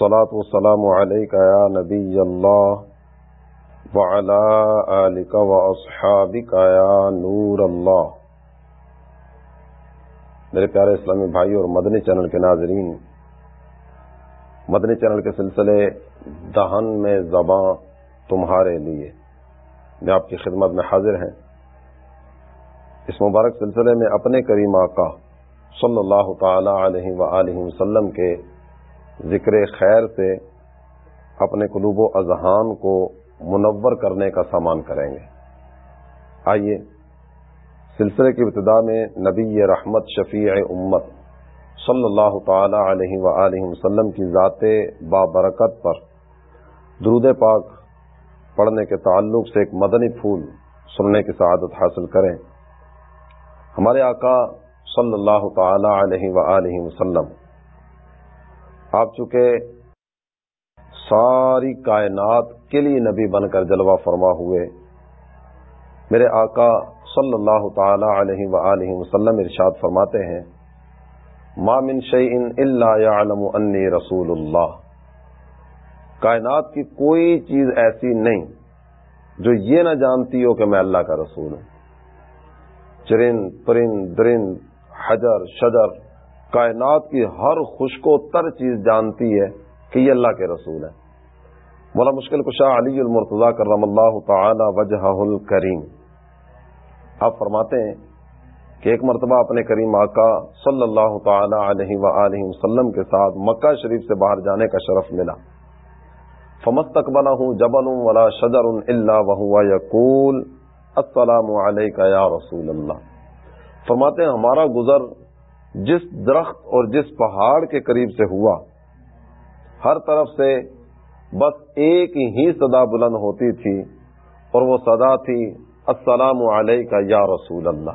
الصلاة والسلام عليك يا نبي الله وعلى آلك وأصحابك يا نور الله. میرے پیارے اسلامی بھائی اور مدنی چینل کے ناظرین، مدنی چینل کے سلسلے دہن میں زباں تمہارے لیے۔ میں آپ کی خدمت میں حاضر ہیں۔ اس مبارک سلسلے میں اپنے کریم آقا صلی اللہ تعالی علیہ وآلہ وسلم کے ذکر خیر سے اپنے قلوب و اذہان کو منور کرنے کا سامان کریں گے۔ آئیے سلسلے کی ابتدا میں نبی رحمت شفیع امت صلی اللہ تعالی علیہ وآلہ وسلم کی ذات بابرکت پر درود پاک پڑھنے کے تعلق سے ایک مدنی پھول سننے کی سعادت حاصل کریں۔ ہمارے آقا صلی اللہ تعالی علیہ وآلہ وسلم آپ چکے ساری کائنات کے لیے نبی بن کر جلوہ فرما ہوئے، میرے آقا صلی اللہ تعالی علیہ وآلہ وسلم ارشاد فرماتے ہیں، ما من شیئن الا یعلم انی رسول اللہ. کائنات کی کوئی چیز ایسی نہیں جو یہ نہ جانتی ہو کہ میں اللہ کا رسول ہوں۔ چرند، پرند، درند، حجر، شجر کائنات کی ہر خوشک و تر چیز جانتی ہے کہ یہ اللہ کے رسول ہے مولا مشکل کشا علی المرتضی کرم اللہ تعالی وجہ الکریم۔ آپ فرماتے ہیں کہ ایک مرتبہ اپنے کریم آقا صلی اللہ تعالی علیہ وآلہ وسلم کے ساتھ مکہ شریف سے باہر جانے کا شرف ملا۔ فمست بنا ہوں جبل ولا شجر اللہ وہو یقول السلام علیکہ یا رسول اللہ فرماتے ہیں ہمارا گزر جس درخت اور جس پہاڑ کے قریب سے ہوا، ہر طرف سے بس ایک ہی صدا بلند ہوتی تھی اور وہ صدا تھی، السلام علیکہ یا رسول اللہ۔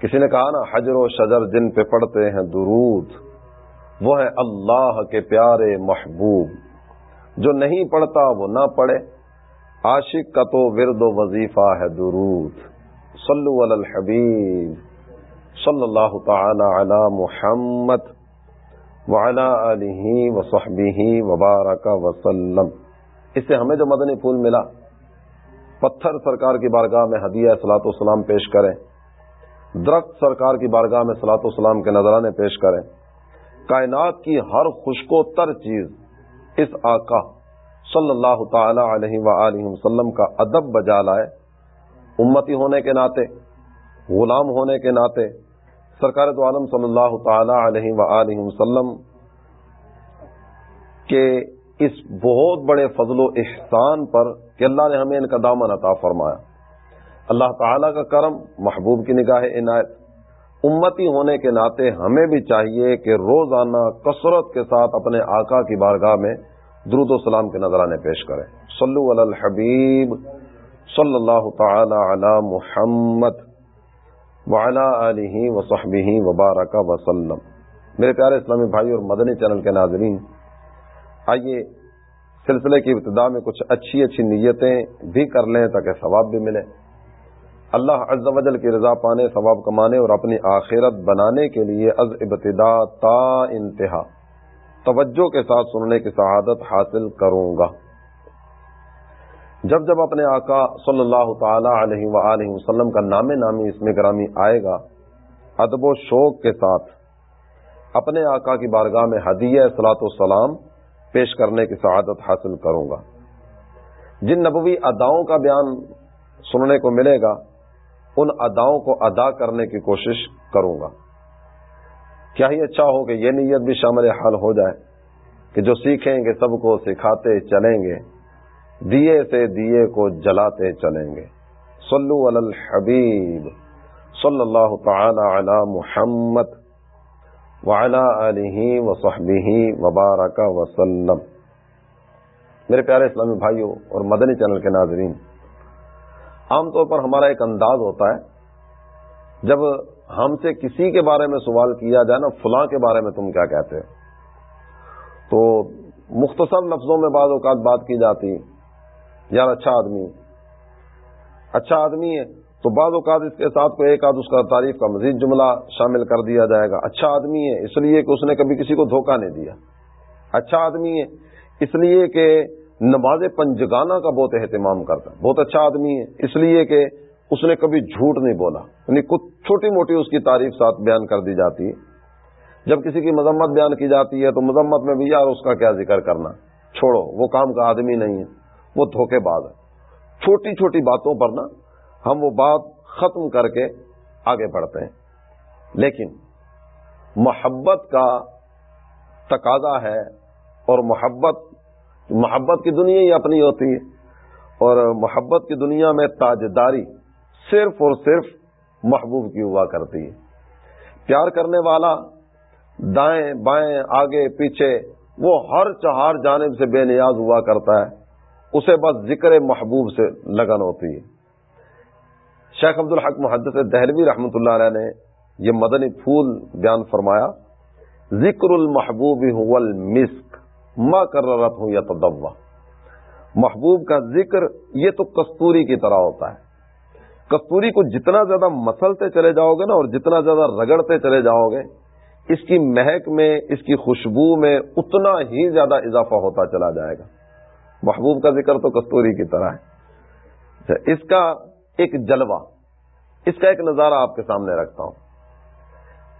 کسی نے کہا نا، حجر و شجر جن پہ پڑھتے ہیں درود، وہ ہے اللہ کے پیارے محبوب۔ جو نہیں پڑھتا، وہ نہ پڑھے۔ عاشق کا تو ورد و وظیفہ ہے درود۔ صلو علی الحبیب۔ صلی اللہ تعالی علی محمد وعلی آلہ وصحبہ وبارک وسلم۔ اس سے ہمیں جو مدنی پھول ملا، پتھر سرکار کی بارگاہ میں ہدیہ سلاۃ السلام پیش کریں، درخت سرکار کی بارگاہ میں سلاۃ السلام کے نظرانے پیش کریں۔ کائنات کی ہر خوشک و تر چیز اس آقا صلی اللہ تعالی علیہ وآلہ وسلم کا ادب بجا لائے۔ امتی ہونے کے ناطے غلام ہونے کے ناطے سرکار تو عالم صلی اللہ تعالی علیہ وآلہ وسلم کے اس بہت بڑے فضل و احسان پر کہ اللہ نے ہمیں ان کا دامن عطا فرمایا۔ اللہ تعالی کا کرم محبوب کی نگاہ عنایت، امتی ہونے کے ناطے ہمیں بھی چاہیے کہ روزانہ کثرت کے ساتھ اپنے آقا کی بارگاہ میں درود و سلام کے نظرانے پیش کریں۔ صلو علی الحبیب صلی اللہ تعالی علی محمد۔ وعلا علیہ وصحبہ وبارک وسلم۔ میرے پیارے اسلامی بھائی اور مدنی چینل کے ناظرین، آئیے سلسلے کی ابتدا میں کچھ اچھی اچھی نیتیں بھی کر لیں تاکہ ثواب بھی ملے۔ اللہ عز و جل کی رضا پانے، ثواب کمانے اور اپنی آخرت بنانے کے لیے از ابتدا تا انتہا، توجہ کے ساتھ سننے کی سعادت حاصل کروں گا۔ جب جب اپنے آقا صلی اللہ تعالی علیہ وآلہ وسلم کا نام نامی اس میں گرامی آئے گا، ادب و شوق کے ساتھ اپنے آقا کی بارگاہ میں ہدیہ سلاۃ السلام پیش کرنے کی سعادت حاصل کروں گا۔ جن نبوی اداؤں کا بیان سننے کو ملے گا، ان اداؤں کو ادا کرنے کی کوشش کروں گا۔ کیا ہی اچھا ہو کہ یہ نیت بھی شامل حال ہو جائے کہ جو سیکھیں گے، سب کو سکھاتے چلیں گے۔ دیے سے دیے کو جلاتے چلیں گے۔ صلو علی الحبیب۔ صلی اللہ تعالی علی محمد وعلی آلہ وصحبہ وبارک وسلم۔ میرے پیارے اسلامی بھائیوں اور مدنی چینل کے ناظرین، عام طور پر ہمارا ایک انداز ہوتا ہے، جب ہم سے کسی کے بارے میں سوال کیا جائے نا، فلاں کے بارے میں تم کیا کہتے ہو؟ تو مختصر لفظوں میں بعض اوقات بات کی جاتی۔ یار اچھا آدمی اچھا آدمی ہے تو بعض اوقات اس کے ساتھ کوئی ایک آدھ اس کا تعریف کا مزید جملہ شامل کر دیا جائے گا۔ اچھا آدمی ہے اس لیے کہ اس نے کبھی کسی کو دھوکہ نہیں دیا۔ اچھا آدمی ہے اس لیے کہ نماز پنجگانہ کا بہت اہتمام کرتا ہے۔ بہت اچھا آدمی ہے اس لیے کہ اس نے کبھی جھوٹ نہیں بولا۔ یعنی کچھ چھوٹی موٹی اس کی تعریف ساتھ بیان کر دی جاتی ہے۔ جب کسی کی مذمت بیان کی جاتی ہے تو مذمت میں بھی یار اس کا کیا ذکر کرنا۔ چھوڑو، وہ کام کا آدمی نہیں ہے۔ وہ دھوکے باز ہے چھوٹی چھوٹی باتوں پر نا ہم وہ بات ختم کر کے آگے بڑھتے ہیں۔ لیکن محبت کا تقاضا ہے اور محبت محبت کی دنیا ہی اپنی ہوتی ہے۔ اور محبت کی دنیا میں تاجداری صرف اور صرف محبوب کی ہوا کرتی ہے۔ پیار کرنے والا دائیں بائیں، آگے، پیچھے، وہ ہر چہار جانب سے بے نیاز ہوا کرتا ہے۔ اسے بس ذکر محبوب سے لگن ہوتی ہے۔ شیخ عبد الحق محدث دہلوی رحمۃ اللہ علیہ نے یہ مدنی پھول بیان فرمایا، ذکر المحبوب المسک ماں کررت ہوں یا تدوا محبوب کا ذکر یہ تو کستوری کی طرح ہوتا ہے۔ کستوری کو جتنا زیادہ مسلتے چلے جاؤ گے نا اور جتنا زیادہ رگڑتے چلے جاؤ گے، اس کی مہک میں، اس کی خوشبو میں اتنا ہی زیادہ اضافہ ہوتا چلا جائے گا۔ محبوب کا ذکر تو کستوری کی طرح ہے۔ اچھا، اس کا ایک جلوہ، اس کا ایک نظارہ آپ کے سامنے رکھتا ہوں۔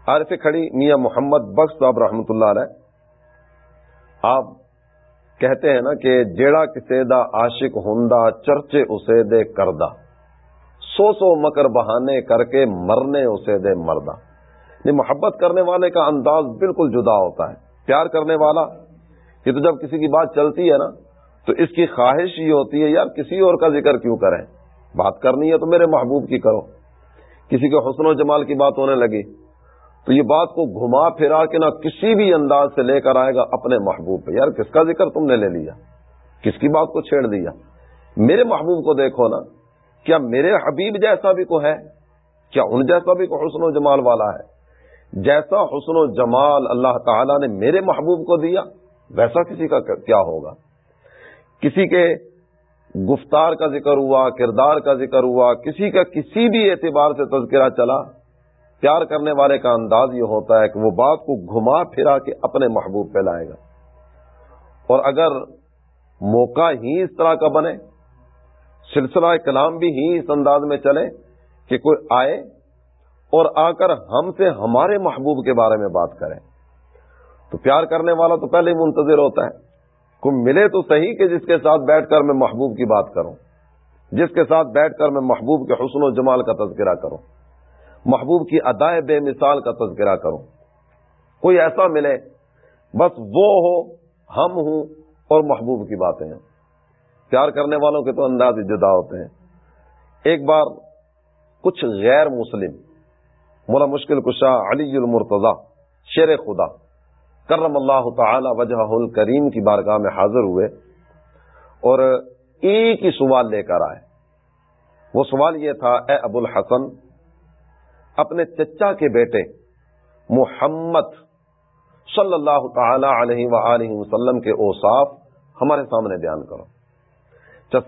عارف کھڑی میاں محمد بخش صاحب رحمۃ اللہ علیہ، آپ کہتے ہیں نا کہ جیڑا کسی دا عاشق ہندا چرچے اسے دے کردہ سو سو مکر بہانے کر کے مرنے اسے دے مردہ یہ محبت کرنے والے کا انداز بالکل جدا ہوتا ہے۔ پیار کرنے والا، یہ تو جب کسی کی بات چلتی ہے نا تو اس کی خواہش یہ ہوتی ہے، یار، کسی اور کا ذکر کیوں کریں؟ بات کرنی ہے تو میرے محبوب کی کرو. کسی کے حسن و جمال کی بات ہونے لگی تو یہ بات کو گھما پھرا کے نہ کسی بھی انداز سے لے کر آئے گا اپنے محبوب پہ۔ یار، کس کا ذکر تم نے لے لیا؟ کس کی بات کو چھیڑ دیا؟ میرے محبوب کو دیکھو نا، کیا میرے حبیب جیسا بھی کو ہے؟ کیا ان جیسا بھی کو حسن و جمال والا ہے؟ جیسا حسن و جمال اللہ تعالی نے میرے محبوب کو دیا، ویسا کسی کا کیا ہوگا؟ کسی کے گفتار کا ذکر ہوا، کردار کا ذکر ہوا، کسی کا کسی بھی اعتبار سے تذکرہ چلا، پیار کرنے والے کا انداز یہ ہوتا ہے کہ وہ بات کو گھما پھرا کے اپنے محبوب پہ لائے گا۔ اور اگر موقع ہی اس طرح کا بنے، سلسلہ کلام بھی ہی اس انداز میں چلے کہ کوئی آئے اور آ کر ہم سے ہمارے محبوب کے بارے میں بات کرے۔ تو پیار کرنے والا تو پہلے ہی منتظر ہوتا ہے۔ کوئی ملے تو صحیح کہ جس کے ساتھ بیٹھ کر میں محبوب کی بات کروں، جس کے ساتھ بیٹھ کر میں محبوب کے حسن و جمال کا تذکرہ کروں، محبوب کی ادائے بے مثال کا تذکرہ کروں۔ کوئی ایسا ملے، بس وہ ہو، ہم ہوں اور محبوب کی باتیں ہیں پیار کرنے والوں کے تو انداز جدا ہوتے ہیں۔ ایک بار کچھ غیر مسلم مولا مشکل کشا علی المرتضی، شیر خدا کرم اللہ تعالی وجہ الکریم کی بارگاہ میں حاضر ہوئے اور ایک ہی سوال لے کر آئے۔ وہ سوال یہ تھا، اے ابو الحسن، اپنے چچا کے بیٹے محمد صلی اللہ تعالی علیہ و وسلم کے اوصاف ہمارے سامنے بیان کرو۔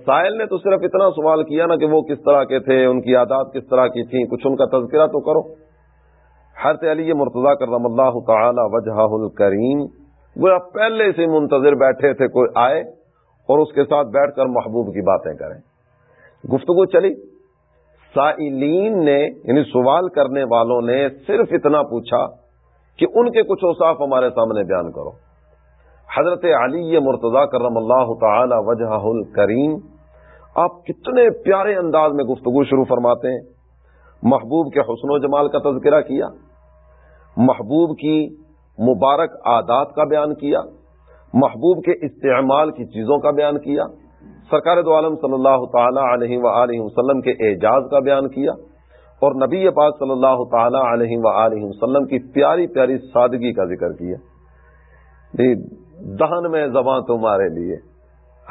سائل نے تو صرف اتنا سوال کیا نا کہ وہ کس طرح کے تھے، ان کی عادات کس طرح کی تھیں، کچھ ان کا تذکرہ تو کرو۔ حضرت علی مرتضی کرم اللہ تعالی وجہ الکریم وہ پہلے سے منتظر بیٹھے تھے کوئی آئے اور اس کے ساتھ بیٹھ کر محبوب کی باتیں کریں۔ گفتگو چلی۔ سائلین نے یعنی سوال کرنے والوں نے صرف اتنا پوچھا کہ ان کے کچھ اوصاف ہمارے سامنے بیان کرو۔ حضرت علی مرتضی کرم اللہ تعالی وجہ الکریم، آپ کتنے پیارے انداز میں گفتگو شروع فرماتے ہیں۔ محبوب کے حسن و جمال کا تذکرہ کیا۔ محبوب کی مبارک عادات کا بیان کیا، محبوب کے استعمال کی چیزوں کا بیان کیا، سرکار دو عالم صلی اللہ تعالی علیہ و وسلم کے اعجاز کا بیان کیا اور نبی پاک صلی اللہ تعالی علیہ و وسلم کی پیاری پیاری سادگی کا ذکر کیا۔ جی، دہن میں زباں تمہارے لیے۔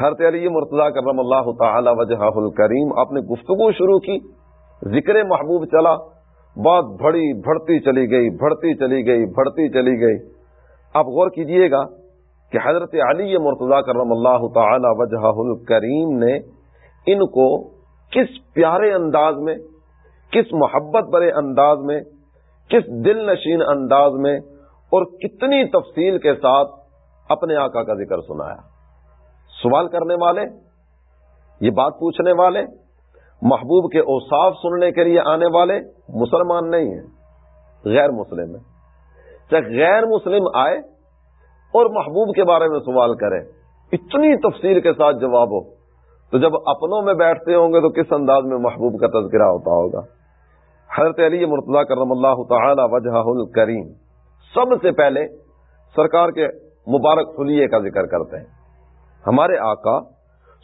ہر علی مرتضی کرم اللہ تعالی وجہ الکریم آپ نے گفتگو شروع کی، ذکر محبوب چلا۔ بات بڑی بڑھتی چلی گئی بڑھتی چلی گئی بڑھتی چلی گئی۔ آپ غور کیجیے گا کہ حضرت علی مرتضی کرم اللہ تعالی وجہ الکریم نے ان کو کس پیارے انداز میں، کس محبت برے انداز میں، کس دل نشین انداز میں اور کتنی تفصیل کے ساتھ اپنے آقا کا ذکر سنایا۔ سوال کرنے والے، یہ بات پوچھنے والے محبوب کے اوصاف سننے کے لیے آنے والے مسلمان نہیں ہیں۔ غیر مسلم ہیں۔ چاہے غیر مسلم آئے اور محبوب کے بارے میں سوال کرے، اتنی تفصیل کے ساتھ جواب ہو۔ تو جب اپنوں میں بیٹھتے ہوں گے تو کس انداز میں محبوب کا تذکرہ ہوتا ہوگا؟ حضرت علی مرتضی کرم اللہ تعالی وجہ الکریم۔ سب سے پہلے سرکار کے مبارک خلیے کا ذکر کرتے ہیں۔ ہمارے آقا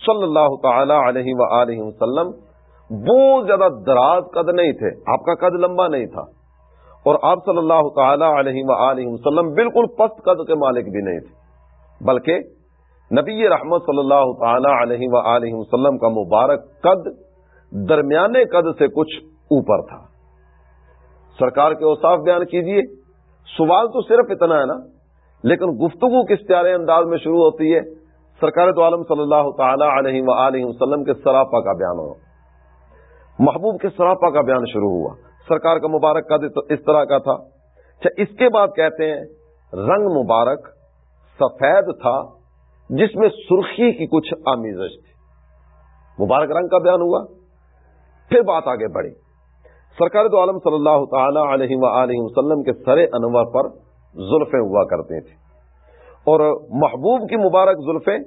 صلی اللہ تعالی علیہ و وسلم بہت زیادہ دراز قد نہیں تھے، آپ کا قد لمبا نہیں تھا۔ اور آپ صلی اللہ تعالی علیہ و وسلم بالکل پست قد کے مالک بھی نہیں تھے۔ بلکہ نبی رحمت صلی اللہ تعالی علیہ و وسلم کا مبارک قد درمیانے قد سے کچھ اوپر تھا۔ سرکار کے اوصاف بیان کیجیے۔ سوال تو صرف اتنا ہے نا، لیکن گفتگو کس پیارے انداز میں شروع ہوتی ہے؟ سرکار تو عالم صلی اللہ تعالی علیہ و وسلم کے سراپا کا بیان ہو۔ محبوب کے سراپا کا بیان شروع ہوا۔ سرکار کا مبارک کا اس طرح کا تھا۔ اچھا اس کے بعد کہتے ہیں، رنگ مبارک سفید تھا، جس میں سرخی کی کچھ آمیزش تھی۔ مبارک رنگ کا بیان ہوا۔ پھر بات آگے بڑھی۔ سرکار تو عالم صلی اللہ تعالی علیہ و وسلم کے سر انور پر زلفیں ہوا کرتے تھے اور محبوب کی مبارک زلفیں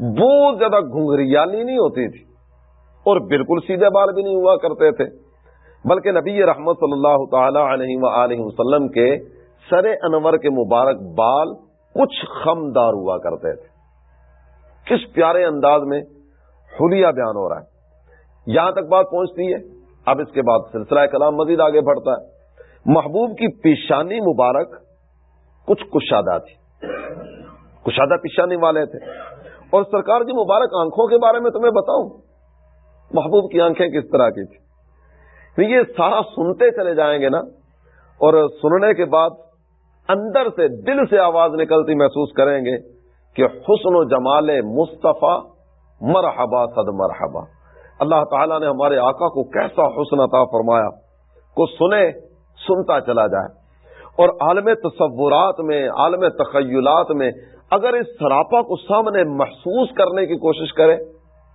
بہت زیادہ گھنگریالی نہیں ہوتی تھی اور بالکل سیدھے بال بھی نہیں ہوا کرتے تھے۔ بلکہ نبی رحمت صلی اللہ تعالی علیہ و وسلم کے سر انور کے مبارک بال کچھ خمدار ہوا کرتے تھے۔ کس پیارے انداز میں حلیہ بیان ہو رہا ہے۔ یہاں تک بات پہنچتی ہے۔ اب اس کے بعد سلسلہ کلام مزید آگے بڑھتا ہے۔ محبوب کی پیشانی مبارک کچھ کشادہ تھی۔ کشادہ پیشانی والے تھے۔ اور سرکار کی مبارک آنکھوں کے بارے میں تمہیں بتاؤں۔ محبوب کی آنکھیں کس طرح کی تھی یہ سارا سنتے چلے جائیں گے نا، اور سننے کے بعد اندر سے دل سے آواز نکلتی محسوس کریں گے کہ حسن و جمال مصطفیٰ مرحبا صد مرحبا۔ اللہ تعالیٰ نے ہمارے آقا کو کیسا حسن عطا فرمایا، کو سنے، سنتا چلا جائے۔ اور عالم تصورات میں، عالم تخیلات میں اگر اس سراپا کو سامنے محسوس کرنے کی کوشش کرے،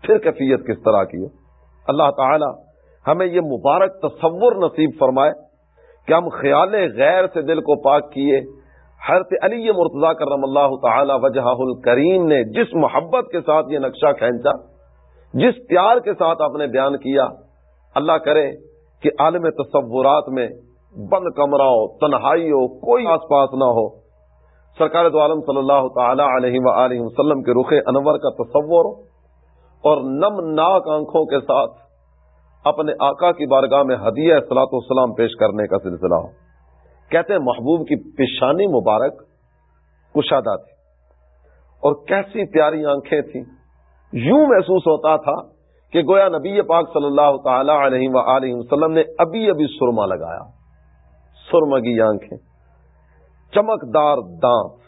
پھر کیفیت کس طرح کی ہو؟ اللہ تعالی ہمیں یہ مبارک تصور نصیب فرمائے کہ ہم خیال غیر سے دل کو پاک کیے۔ حضرت علی مرتضی کرم اللہ تعالی وجہ الکریم نے جس محبت کے ساتھ یہ نقشہ کھینچا، جس پیار کے ساتھ آپ نے بیان کیا، اللہ کرے کہ عالم تصورات میں بند کمرہ ہو، تنہائی ہو، کوئی آس پاس نہ ہو۔ سرکار تو عالم صلی اللہ تعالی علیہ و وسلم کے رخ انور کا تصور اور نم ناک آنکھوں کے ساتھ اپنے آقا کی بارگاہ میں ہدیہ سلاط والسلام پیش کرنے کا سلسلہ ہو۔ کہتے ہیں محبوب کی پیشانی مبارک کشادہ تھی اور کیسی پیاری آنکھیں تھیں۔ یوں محسوس ہوتا تھا کہ گویا نبی پاک صلی اللہ تعالی علیہ و وسلم نے ابھی ابھی سرما لگایا۔ سرمگی آنکھیں، چمکدار دانت،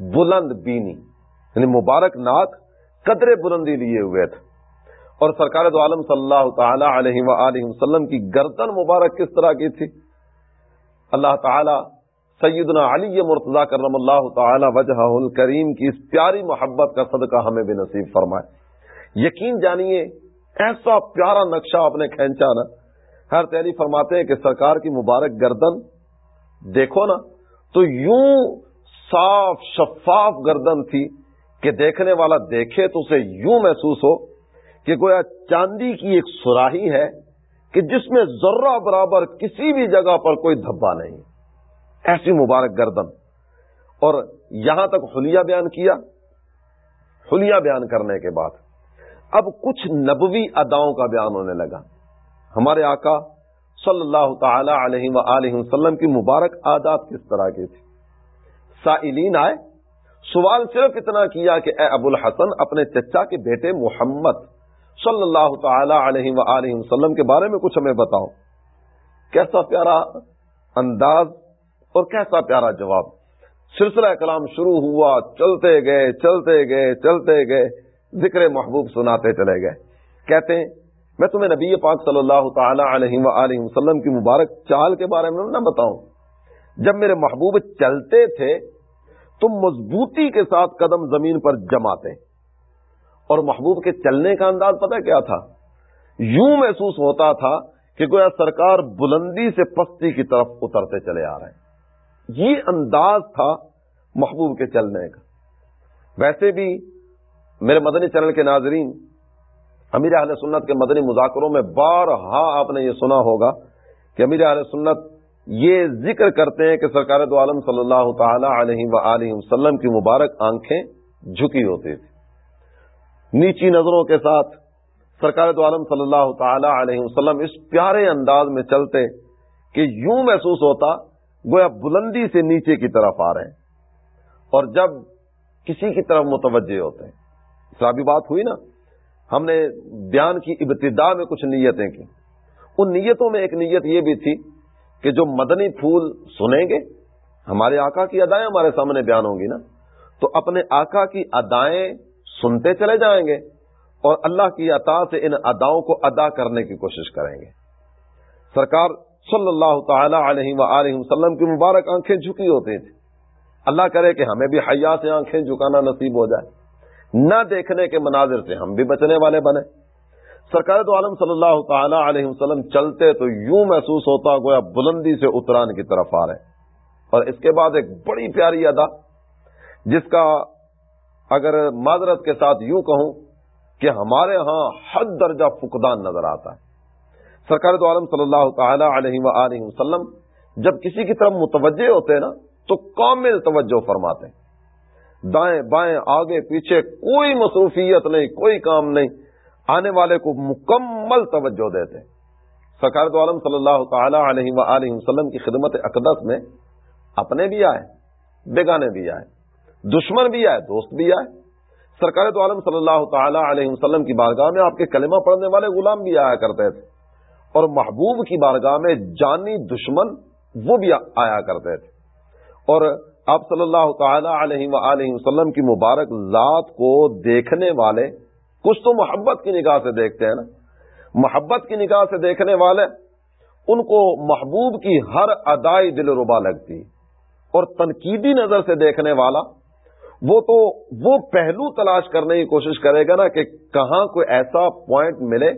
بلند بینی یعنی مبارک ناک قدرے بلندی لیے ہوئے تھے۔ اور سرکار دو عالم صلی اللہ تعالی علیہ وآلہ وسلم کی گردن مبارک کس طرح کی تھی؟ اللہ تعالی سیدنا علی مرتضی کرم اللہ تعالی وجہ الکریم کی اس پیاری محبت کا صدقہ ہمیں بھی نصیب فرمائے۔ یقین جانیے، ایسا پیارا نقشہ آپ نے کھینچا نا، ہر تیری فرماتے ہیں کہ سرکار کی مبارک گردن دیکھو نا، تو یوں صاف شفاف گردن تھی۔ کہ دیکھنے والا دیکھے تو اسے یوں محسوس ہو کہ گویا چاندی کی ایک سراہی ہے کہ جس میں ذرہ برابر کسی بھی جگہ پر کوئی دھبا نہیں۔ ایسی مبارک گردن۔ اور یہاں تک حلیہ بیان کیا۔ حلیہ بیان کرنے کے بعد اب کچھ نبوی اداؤں کا بیان ہونے لگا۔ ہمارے آقا صلی اللہ تعالی علیہ و وسلم کی مبارک عادات کس طرح کی تھی؟ سائلین آئے۔ سوال صرف اتنا کیا کہ اے ابو الحسن، اپنے چچا کے بیٹے محمد صلی اللہ تعالی علیہ وآلہ وسلم کے بارے میں کچھ ہمیں بتاؤ۔ کیسا پیارا انداز اور کیسا پیارا جواب۔ سلسلہ کلام شروع ہوا، چلتے گئے چلتے گئے چلتے گئے، ذکر محبوب سناتے چلے گئے۔ کہتے ہیں، میں تمہیں نبی پاک صلی اللہ تعالی علیہ وآلہ وسلم کی مبارک چال کے بارے میں نہ بتاؤں۔ جب میرے محبوب چلتے تھے تم مضبوطی کے ساتھ قدم زمین پر جماتے اور محبوب کے چلنے کا انداز پتہ کیا تھا؟ یوں محسوس ہوتا تھا کہ گویا سرکار بلندی سے پستی کی طرف اترتے چلے آ رہے ہیں۔ یہ انداز تھا محبوب کے چلنے کا۔ ویسے بھی میرے مدنی چینل کے ناظرین، امیر اہل سنت کے مدنی مذاکروں میں بارہا آپ نے یہ سنا ہوگا کہ امیر اہل سنت یہ ذکر کرتے ہیں کہ سرکار دو عالم صلی اللہ تعالی علیہ و وسلم کی مبارک آنکھیں جھکی ہوتی تھی نیچی نظروں کے ساتھ سرکار دو عالم صلی اللہ تعالی علیہ وسلم اس پیارے انداز میں چلتے کہ یوں محسوس ہوتا گویا بلندی سے نیچے کی طرف آ رہے ہیں اور جب کسی کی طرف متوجہ ہوتے ہیں۔ سابی بات ہوئی نا؟ ہم نے بیان کی ابتدا میں کچھ نیتیں کی۔ ان نیتوں میں ایک نیت یہ بھی تھی کہ جو مدنی پھول سنیں گے، ہمارے آقا کی ادائیں ہمارے سامنے بیان ہوں گی نا۔ تو اپنے آقا کی ادائیں سنتے چلے جائیں گے اور اللہ کی عطا سے ان اداؤں کو ادا کرنے کی کوشش کریں گے۔ سرکار صلی اللہ تعالی علیہ و وسلم کی مبارک آنکھیں جھکی ہوتی تھی اللہ کرے کہ ہمیں بھی حیا سے آنکھیں جھکانا نصیب ہو جائے۔ نہ دیکھنے کے مناظر سے ہم بھی بچنے والے بنے سرکار تو عالم صلی اللہ تعالی علیہ وسلم چلتے تو یوں محسوس ہوتا گویا بلندی سے اتران کی طرف آ رہے اور اس کے بعد ایک بڑی پیاری ادا، جس کا اگر معذرت کے ساتھ یوں کہوں کہ ہمارے ہاں حد درجہ فقدان نظر آتا ہے۔ سرکار تو عالم صلی اللہ تعالی علیہ و وسلم جب کسی کی طرف متوجہ ہوتے ہیں نا، تو کامل توجہ فرماتے ہیں۔ دائیں بائیں، آگے پیچھے کوئی مصروفیت نہیں، کوئی کام نہیں۔ آنے والے کو مکمل توجہ دیتے سکارت عالم صلی اللہ تعالی علیہ و وسلم کی خدمت اقدس میں اپنے بھی آئے، بیگانے بھی آئے، دشمن بھی آئے، دوست بھی آئے۔ سرکار تو عالم صلی اللہ تعالی علیہ وسلم کی بارگاہ میں آپ کے کلمہ پڑھنے والے غلام بھی آیا کرتے تھے۔ اور محبوب کی بارگاہ میں جانی دشمن وہ بھی آیا کرتے تھے۔ اور آپ صلی اللہ تعالی علیہ و وسلم کی مبارک ذات کو دیکھنے والے کچھ تو محبت کی نگاہ سے دیکھتے ہیں نا۔ محبت کی نگاہ سے دیکھنے والے، ان کو محبوب کی ہر ادائی دل ربا لگتی۔ اور تنقیدی نظر سے دیکھنے والا، وہ تو وہ پہلو تلاش کرنے کی کوشش کرے گا نا کہ کہاں کوئی ایسا پوائنٹ ملے،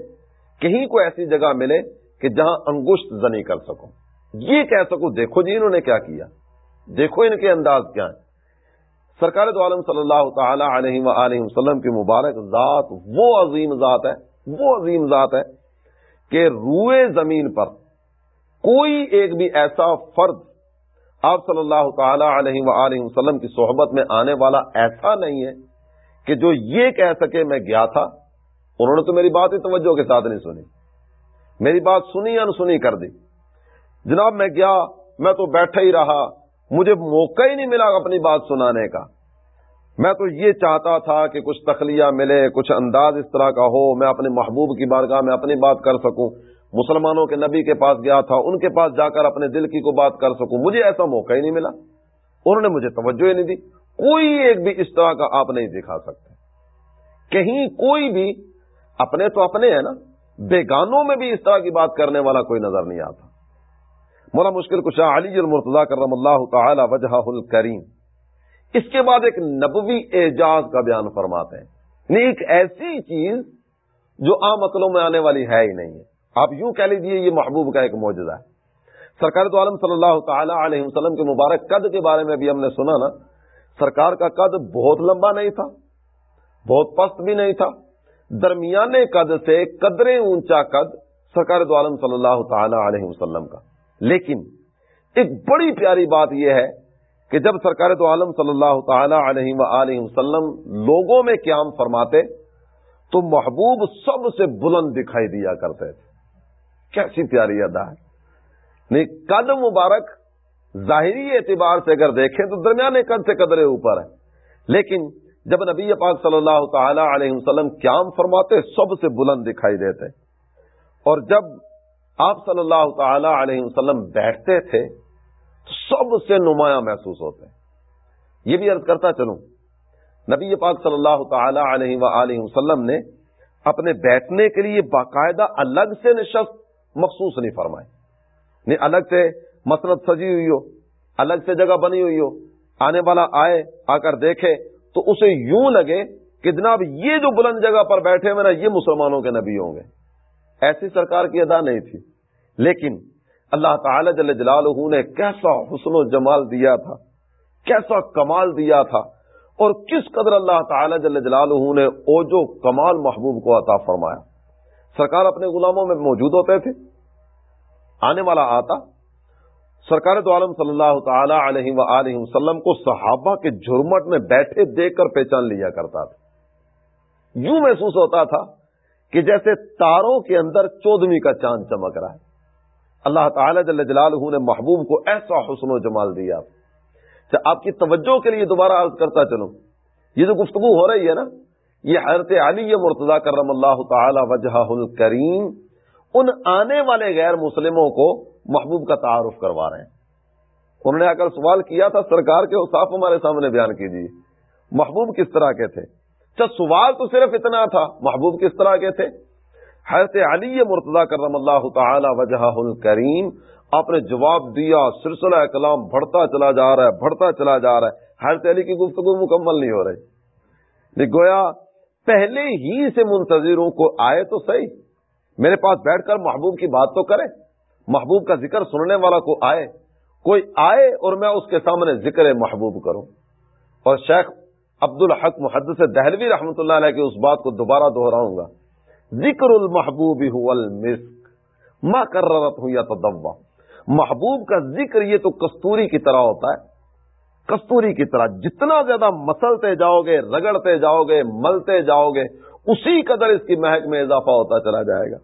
کہیں کوئی ایسی جگہ ملے کہ جہاں انگشت زنی کر سکوں۔ یہ کہہ سکوں، دیکھو جی انہوں نے کیا کیا۔ دیکھو ان کے انداز کیا ہیں۔ سرکار تو عالم صلی اللہ تعالی علیہ وآلہ وسلم کی مبارک ذات وہ عظیم ذات ہے، وہ عظیم ذات ہے کہ روئے زمین پر کوئی ایک بھی ایسا فرد آپ صلی اللہ تعالی علیہ وآلہ وسلم کی صحبت میں آنے والا ایسا نہیں ہے کہ جو یہ کہہ سکے میں گیا تھا۔ انہوں نے تو میری بات ہی توجہ کے ساتھ نہیں سنی۔ میری بات سنی یا سنی کر دی۔ جناب میں گیا، میں تو بیٹھا ہی رہا، مجھے موقع ہی نہیں ملا اپنی بات سنانے کا۔ میں تو یہ چاہتا تھا کہ کچھ تخلیہ ملے، کچھ انداز اس طرح کا ہو، میں اپنے محبوب کی بارگاہ میں اپنی بات کر سکوں۔ مسلمانوں کے نبی کے پاس گیا تھا، ان کے پاس جا کر اپنے دل کی کو بات کر سکوں۔ مجھے ایسا موقع ہی نہیں ملا۔ انہوں نے مجھے توجہ ہی نہیں دی۔ کوئی ایک بھی اس طرح کا آپ نہیں دکھا سکتے۔ کہیں کوئی بھی اپنے تو اپنے ہیں نا۔ بیگانوں میں بھی اس طرح کی بات کرنے والا کوئی نظر نہیں آتا۔ مولا مشکل کشا علی المرتضی کرم اللہ تعالی وجہ الکریم۔ اس کے بعد ایک نبوی اعجاز کا بیان فرماتے ہیں۔ یعنی ایک ایسی چیز جو عام عقلوں میں آنے والی ہے ہی نہیں ہے۔ آپ یوں کہہ لیجیے یہ محبوب کا ایک موجودہ ہے۔ سرکار تو عالم صلی اللہ تعالی علیہ وسلم کے مبارک قد کے بارے میں بھی ہم نے سنا نا، سرکار کا قد بہت لمبا نہیں تھا، بہت پست بھی نہیں تھا۔ درمیانے قد سے قدرے اونچا قد سرکار تو عالم صلی اللہ تعالی علیہ وسلم کا۔ لیکن ایک بڑی پیاری بات یہ ہے کہ جب سرکار تو عالم صلی اللہ تعالی علیہ و وسلم لوگوں میں قیام فرماتے تو محبوب سب سے بلند دکھائی دیا کرتے تھے۔ کیسی پیاری ادا ہے۔ نہیں، قد مبارک ظاہری اعتبار سے اگر دیکھیں تو درمیانے قد سے قدرے اوپر ہے۔ لیکن جب نبی پاک صلی اللہ تعالی علیہ وسلم قیام فرماتے سب سے بلند دکھائی دیتے۔ اور جب آپ صلی اللہ تعالی علیہ وسلم بیٹھتے تھے سب سے نمایاں محسوس ہوتے ہیں۔ یہ بھی عرض کرتا چلوں۔ نبی پاک صلی اللہ تعالی علیہ و وسلم نے اپنے بیٹھنے کے لیے باقاعدہ الگ سے نشست مخصوص نہیں فرمائے۔ نہیں الگ سے مسرت سجی ہوئی ہو، الگ سے جگہ بنی ہوئی ہو، آنے والا آئے، آ کر دیکھے، تو اسے یوں لگے کہ جناب یہ جو بلند جگہ پر بیٹھے ہوئے نا، یہ مسلمانوں کے نبی ہوں گے۔ ایسی سرکار کی ادا نہیں تھی۔ لیکن اللہ تعالی جل جلالہ نے کیسا حسن و جمال دیا تھا، کیسا کمال دیا تھا، اور کس قدر اللہ تعالی جل جلالہ نے او جو کمال محبوب کو عطا فرمایا۔ سرکار اپنے غلاموں میں موجود ہوتے تھے، آنے والا آتا، سرکار تو عالم صلی اللہ تعالی علیہ و وسلم کو صحابہ کے جرمٹ میں بیٹھے دیکھ کر پہچان لیا کرتا تھا۔ یوں محسوس ہوتا تھا کہ جیسے تاروں کے اندر چودمی کا چاند چمک رہا ہے۔ اللہ تعالی جل جلالہ نے محبوب کو ایسا حسن و جمال دیا اچھا، آپ کی توجہ کے لیے دوبارہ عرض کرتا چلوں۔ یہ جو گفتگو ہو رہی ہے نا یہ حضرت علی مرتضی کرم اللہ تعالی وجہ الکریم ان آنے والے غیر مسلموں کو محبوب کا تعارف کروا رہے ہیں۔ انہوں نے آ کر سوال کیا تھا سرکار کے اصاف ہمارے سامنے بیان کیجیے۔ محبوب کس طرح کے تھے؟ اچھا سوال تو صرف اتنا تھا محبوب کس طرح کے تھے؟ حضرت علی مرتضی کرم اللہ تعالی وجہ الکریم آپ نے جواب دیا، سلسلہ کلام بڑھتا چلا جا رہا ہے، بڑھتا چلا جا رہا ہے۔ حضرت علی کی گفتگو مکمل نہیں ہو رہی۔ گویا پہلے ہی سے منتظروں کو آئے تو صحیح۔ میرے پاس بیٹھ کر محبوب کی بات تو کرے محبوب کا ذکر سننے والا کو آئے۔ کوئی آئے اور میں اس کے سامنے ذکر محبوب کروں۔ اور شیخ عبد الحق محدث دہلوی رحمۃ اللہ علیہ کی اس بات کو دوبارہ دہراؤں گا۔ ذکر المحبوب المسک ماں کررت ہوں یا تو محبوب کا ذکر یہ تو کستوری کی طرح ہوتا ہے۔ کستوری کی طرح جتنا زیادہ مسلتے جاؤ گے رگڑتے جاؤ گے ملتے جاؤ گے اسی قدر اس کی مہک میں اضافہ ہوتا چلا جائے گا۔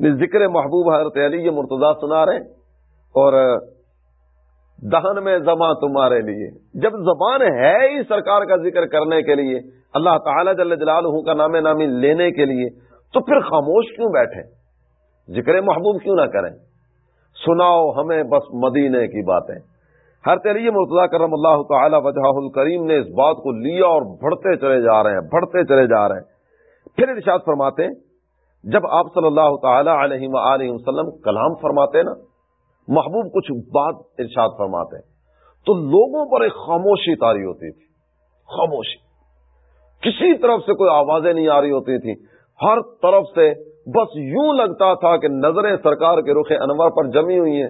ذکر محبوب حضرت علی یہ مرتضی سنا رہے اور دہن میں زباں تمہارے لیے۔ جب زبان ہے ہی سرکار کا ذکر کرنے کے لیے، اللہ تعالی جل جلالہ کا نام نامی لینے کے لیے تو پھر خاموش کیوں بیٹھے؟ ذکر محبوب کیوں نہ کریں؟ سناؤ ہمیں بس مدینے کی باتیں۔ ہر تیری مرتضی کرم اللہ تعالی وجہ الکریم نے اس بات کو لیا اور بڑھتے چلے جا رہے ہیں، بڑھتے چلے جا رہے ہیں۔ پھر ارشاد فرماتے جب آپ صلی اللہ تعالی علیہ و وسلم کلام فرماتے نا، محبوب کچھ بات ارشاد فرماتے تو لوگوں پر ایک خاموشی تاری ہوتی تھی، خاموشی۔ کسی طرف سے کوئی آوازیں نہیں آ رہی ہوتی تھی ہر طرف سے بس یوں لگتا تھا کہ نظریں سرکار کے رخ انور پر جمی ہوئی ہیں۔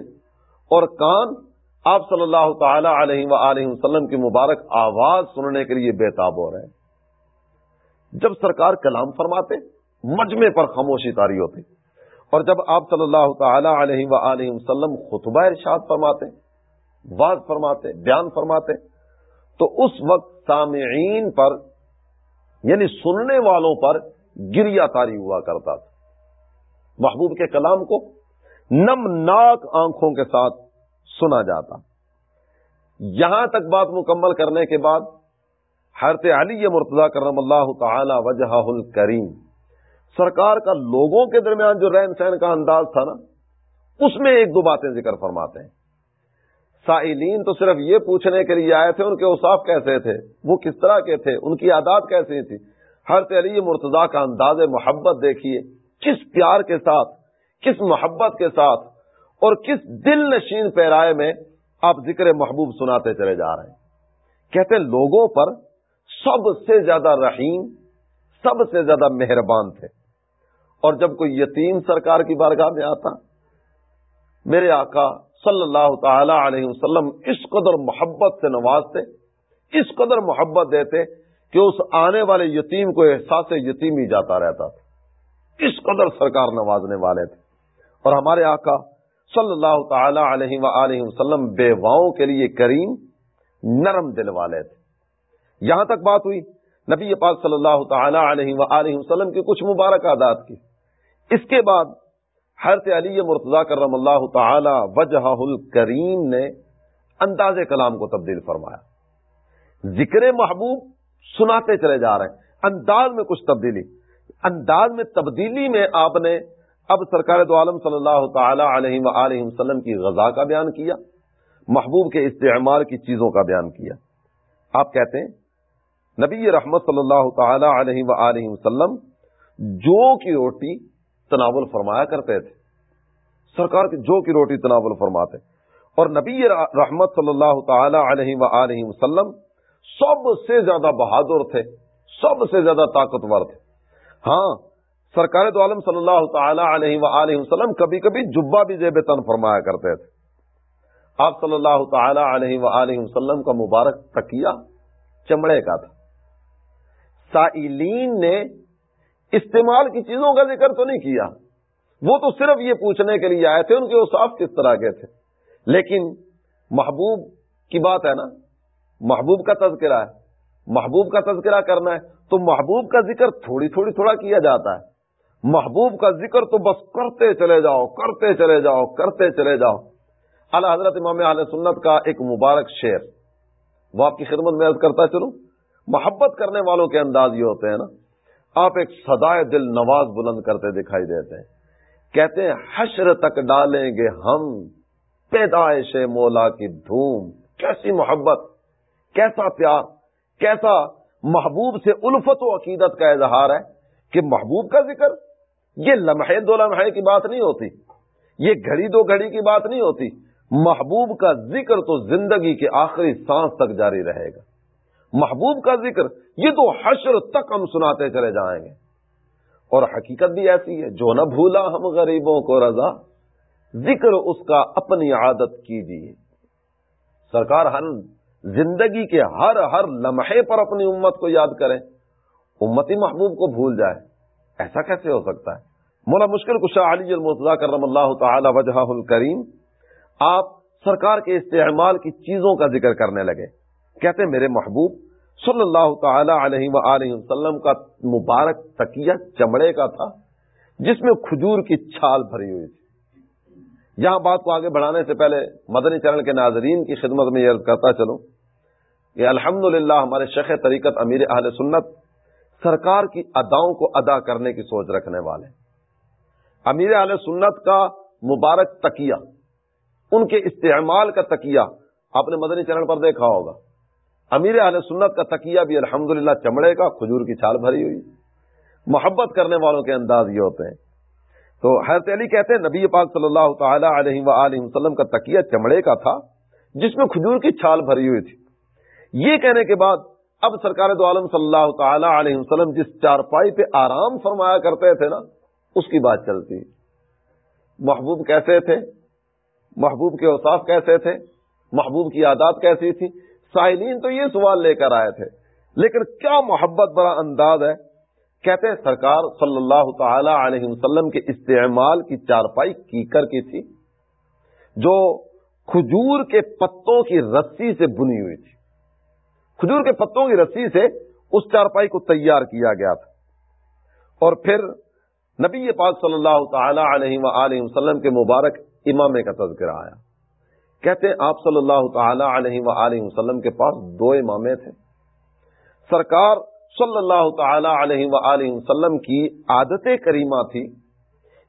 اور کان آپ صلی اللہ تعالی علیہ و وسلم کی مبارک آواز سننے کے لیے بےتاب ہو رہے ہیں۔ جب سرکار کلام فرماتے مجمے پر خاموشی تاری ہوتی۔ اور جب آپ صلی اللہ تعالی علیہ و وسلم خطبہ ارشاد فرماتے واض فرماتے، بیان فرماتے، تو اس وقت سامعین پر یعنی سننے والوں پر گریا تاری ہوا کرتا تھا۔ محبوب کے کلام کو نم ناک آنکھوں کے ساتھ سنا جاتا۔ یہاں تک بات مکمل کرنے کے بعد حضرت علی مرتضی کرم اللہ تعالی وجہ الکریم، سرکار کا لوگوں کے درمیان جو رہن سہن کا انداز تھا نا، اس میں ایک دو باتیں ذکر فرماتے ہیں۔ سائلین تو صرف یہ پوچھنے کے لیے آئے تھے، ان کے اصاف کیسے تھے؟ وہ کس طرح کے تھے؟ ان کی عادات کیسی تھی؟ حضرت علی مرتضی کا انداز محبت دیکھیے، کس پیار کے ساتھ، کس محبت کے ساتھ اور کس دل نشین پیرائے میں آپ ذکر محبوب سناتے چلے جا رہے ہیں۔ کہتے ہیں، لوگوں پر سب سے زیادہ رحیم، سب سے زیادہ مہربان تھے۔ اور جب کوئی یتیم سرکار کی بارگاہ میں آتا، میرے آقا صلی اللہ تعالی علیہ وسلم اس قدر محبت سے نوازتے، اس قدر محبت دیتے کہ اس آنے والے یتیم کو احساس یتیم ہی جاتا رہتا تھا۔ اس قدر سرکار نوازنے والے تھے۔ اور ہمارے آقا صلی اللہ تعالی علیہ وآلہ وسلم بیواؤں کے لیے کریم، نرم دل والے تھے۔ یہاں تک بات ہوئی، نبی پاک صلی اللہ تعالی علیہ وآلہ وسلم کی کچھ مبارک عادات کی۔ اس کے بعد حضرت علی مرتضی کرم اللہ تعالی وجہ الکریم نے انداز کلام کو تبدیل فرمایا۔ ذکر محبوب سناتے چلے جا رہے ہیں۔ انداز میں کچھ تبدیلی۔ انداز میں تبدیلی میں آپ نے اب سرکار دو عالم صلی اللہ تعالی علیہ و وسلم کی غذا کا بیان کیا، محبوب کے استعمال کی چیزوں کا بیان کیا۔ آپ کہتے ہیں، نبی رحمت صلی اللہ تعالی علیہ و وسلم جو کی روٹی تناول فرمایا کرتے تھے۔ سرکار کی جو کی روٹی تناول فرماتے۔ اور نبی رحمت صلی اللہ تعالی علیہ و وسلم سب سے زیادہ بہادر تھے، سب سے زیادہ طاقتور تھے۔ ہاں سرکار تو عالم صلی اللہ تعالی علیہ و وسلم کبھی کبھی جبا بھی زیب تن فرمایا کرتے تھے۔ آپ صلی اللہ تعالی علیہ و وسلم کا مبارک تکیہ چمڑے کا تھا۔ سائلین نے استعمال کی چیزوں کا ذکر تو نہیں کیا۔ وہ تو صرف یہ پوچھنے کے لیے آئے تھے، ان کے وہ صاف کس طرح کے تھے۔ لیکن محبوب کی بات ہے نا محبوب کا تذکرہ ہے۔ محبوب کا تذکرہ کرنا ہے تو محبوب کا ذکر تھوڑی تھوڑی تھوڑا کیا جاتا ہے۔ محبوب کا ذکر تو بس کرتے چلے جاؤ، کرتے چلے جاؤ، کرتے چلے جاؤ۔ اللہ حضرت امام علیہ سنت کا ایک مبارک شعر۔ وہ آپ کی خدمت میں عرض کرتا چلوں۔ محبت کرنے والوں کے انداز یہ ہوتے ہیں نا۔ آپ ایک سدائے دل نواز بلند کرتے دکھائی دیتے ہیں۔ کہتے ہیں، حشر تک ڈالیں گے ہم، پیدائش مولا کی دھوم۔ کیسی محبت۔ کیسا پیار، کیسا محبوب سے الفت و عقیدت کا اظہار ہے کہ محبوب کا ذکر، یہ لمحے دو لمحے کی بات نہیں ہوتی، یہ گھڑی دو گھڑی کی بات نہیں ہوتی، محبوب کا ذکر تو زندگی کے آخری سانس تک جاری رہے گا۔ محبوب کا ذکر، یہ تو حشر تک ہم سناتے چلے جائیں گے۔ اور حقیقت بھی ایسی ہے، جو نہ بھولا ہم غریبوں کو رضا، ذکر اس کا اپنی عادت کیجیے۔ سرکار ہر زندگی کے ہر ہر لمحے پر اپنی امت کو یاد کریں۔ امتی محبوب کو بھول جائے ایسا کیسے ہو سکتا ہے؟ مولا مشکل کشا علی المرتضی کرم اللہ تعالی وجہ الکریم، آپ سرکار کے استعمال کی چیزوں کا ذکر کرنے لگے۔ کہتے میرے محبوب، صلی اللہ تعالی علیہ و وسلم کا مبارک تکیہ چمڑے کا تھا، جس میں کھجور کی چھال بھری ہوئی تھی۔ یہاں بات کو آگے بڑھانے سے پہلے مدنی چرن کے ناظرین کی خدمت میں یہ کرتا چلوں کہ الحمد ہمارے شیخ طریقت امیر اہل سنت سرکار کی اداؤں کو ادا کرنے کی سوچ رکھنے والے امیر اہل سنت کا مبارک تکیہ، ان کے استعمال کا تکیہ آپ نے مدنی چرن پر دیکھا ہوگا۔ امیر اہل سنت کا تکیہ بھی الحمد چمڑے کا کھجور کی چھال بھری ہوئی۔ محبت کرنے والوں کے انداز یہ ہوتے ہیں۔ تو حضرت علی کہتے ہیں، نبی پاک صلی اللہ تعالی علیہ و وسلم کا تکیہ چمڑے کا تھا، جس میں کھجور کی چھال بھری ہوئی تھی۔ یہ کہنے کے بعد اب سرکار دو عالم صلی اللہ تعالی علیہ وسلم جس چارپائی پہ آرام فرمایا کرتے تھے نا، اس کی بات چلتی۔ محبوب کیسے تھے؟ محبوب کے اوساف کیسے تھے؟ محبوب کی عادات کیسی تھی؟ ساحلین تو یہ سوال لے کر آئے تھے، لیکن کیا محبت بڑا انداز ہے؟ کہتے ہیں سرکار صلی اللہ تعالی علیہ وسلم کے استعمال کی چارپائی کیکر کی تھی، جو کھجور کے پتوں کی رسی سے بنی ہوئی تھی۔ کھجور کے پتوں کی رسی سے اس چارپائی کو تیار کیا گیا تھا۔ اور پھر نبی پاک صلی اللہ تعالی علیہ و وسلم کے مبارک امامے کا تذکرہ آیا۔ کہتے ہیں آپ صلی اللہ تعالی علیہ و وسلم کے پاس دو امامے تھے۔ سرکار صلی اللہ تعالی علیہ و وسلم کی عادت کریمہ تھی